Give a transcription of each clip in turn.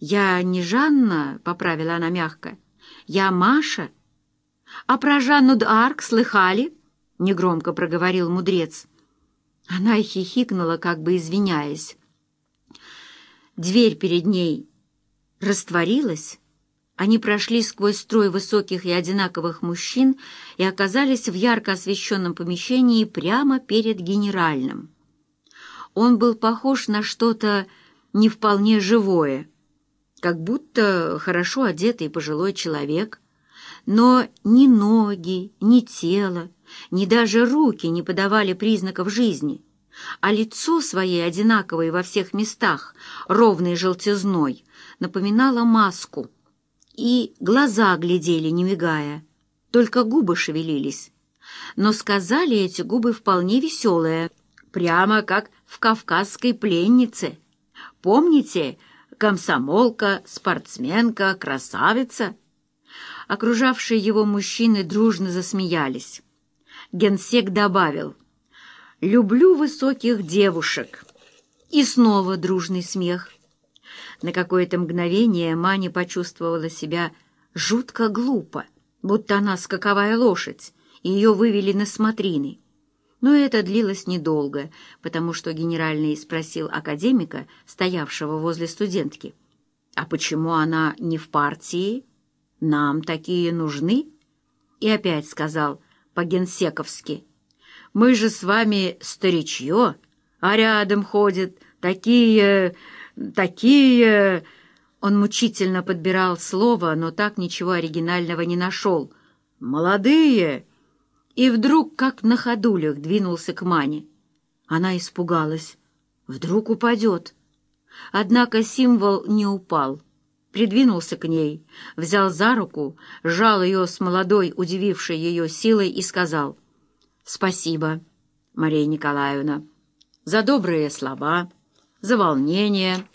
«Я не Жанна», — поправила она мягко. «Я Маша». «А про Жанну д'Арк слыхали?» — негромко проговорил мудрец. Она хихикнула, как бы извиняясь. Дверь перед ней растворилась. Они прошли сквозь строй высоких и одинаковых мужчин и оказались в ярко освещенном помещении прямо перед генеральным. Он был похож на что-то не вполне живое, как будто хорошо одетый пожилой человек, но ни ноги, ни тело, ни даже руки не подавали признаков жизни, а лицо своей одинаковое во всех местах, ровной желтизной, напоминало маску, и глаза глядели, не мигая, только губы шевелились. Но сказали эти губы вполне веселые, прямо как в «Кавказской пленнице». Помните, комсомолка, спортсменка, красавица?» Окружавшие его мужчины дружно засмеялись. Генсек добавил «Люблю высоких девушек». И снова дружный смех. На какое-то мгновение Маня почувствовала себя жутко глупо, будто она скаковая лошадь, и ее вывели на смотрины. Но это длилось недолго, потому что генеральный спросил академика, стоявшего возле студентки, «А почему она не в партии? Нам такие нужны?» И опять сказал по-генсековски, «Мы же с вами старичье, а рядом ходят такие... такие...» Он мучительно подбирал слово, но так ничего оригинального не нашел. «Молодые!» И вдруг, как на ходулях, двинулся к Мане. Она испугалась. Вдруг упадет. Однако символ не упал. Придвинулся к ней, взял за руку, сжал ее с молодой, удивившей ее силой, и сказал «Спасибо, Мария Николаевна, за добрые слова, за волнение,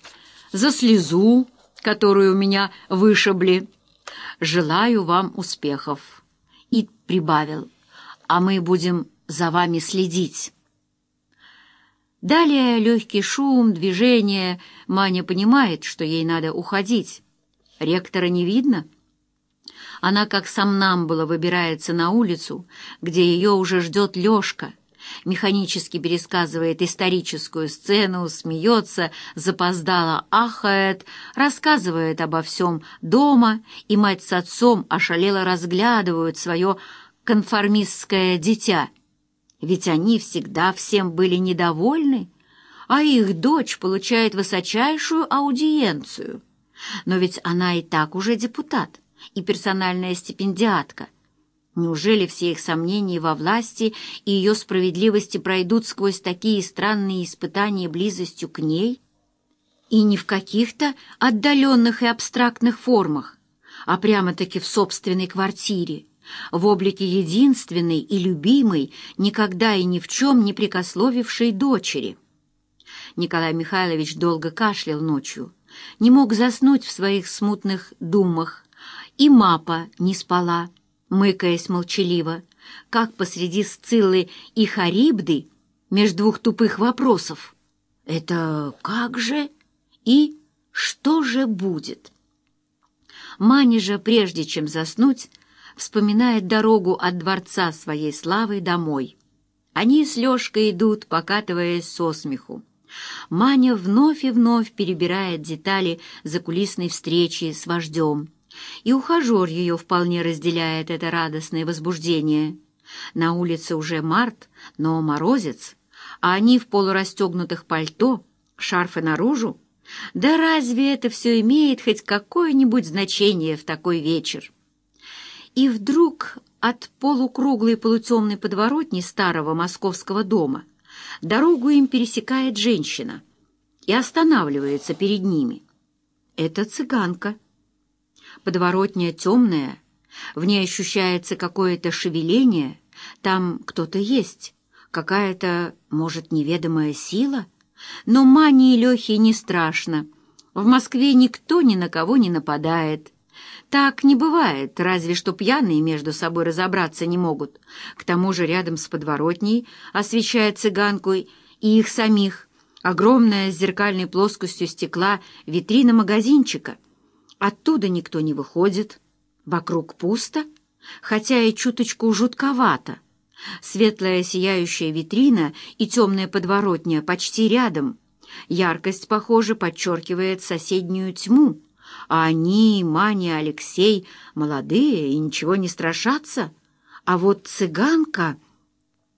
за слезу, которую у меня вышибли. Желаю вам успехов». И прибавил а мы будем за вами следить». Далее легкий шум, движение. Маня понимает, что ей надо уходить. Ректора не видно. Она, как сам нам было, выбирается на улицу, где ее уже ждет Лешка. Механически пересказывает историческую сцену, смеется, запоздало ахает, рассказывает обо всем дома, и мать с отцом ошалело разглядывают свое конформистское дитя, ведь они всегда всем были недовольны, а их дочь получает высочайшую аудиенцию. Но ведь она и так уже депутат и персональная стипендиатка. Неужели все их сомнения во власти и ее справедливости пройдут сквозь такие странные испытания близостью к ней? И не в каких-то отдаленных и абстрактных формах, а прямо-таки в собственной квартире, в облике единственной и любимой, никогда и ни в чем не прикословившей дочери. Николай Михайлович долго кашлял ночью, не мог заснуть в своих смутных думах, и мапа не спала, мыкаясь молчаливо, как посреди Сциллы и Харибды между двух тупых вопросов. «Это как же?» и «Что же будет?» Маня же, прежде чем заснуть, вспоминает дорогу от дворца своей славы домой. Они с Лёшкой идут, покатываясь со смеху. Маня вновь и вновь перебирает детали закулисной встречи с вождем. И ухажер ее вполне разделяет это радостное возбуждение. На улице уже март, но морозец, а они в полурастегнутых пальто, шарфы наружу. Да разве это все имеет хоть какое-нибудь значение в такой вечер? И вдруг от полукруглой полутемной подворотни старого московского дома дорогу им пересекает женщина и останавливается перед ними. Это цыганка. Подворотня темная, в ней ощущается какое-то шевеление, там кто-то есть, какая-то, может, неведомая сила, но мании Лехи не страшно. В Москве никто ни на кого не нападает, так не бывает, разве что пьяные между собой разобраться не могут. К тому же рядом с подворотней, освещая цыганку и их самих, Огромная с зеркальной плоскостью стекла витрина магазинчика. Оттуда никто не выходит. Вокруг пусто, хотя и чуточку жутковато. Светлая сияющая витрина и темная подворотня почти рядом. Яркость, похоже, подчеркивает соседнюю тьму. А они, Маня, Алексей, молодые и ничего не страшатся. А вот цыганка...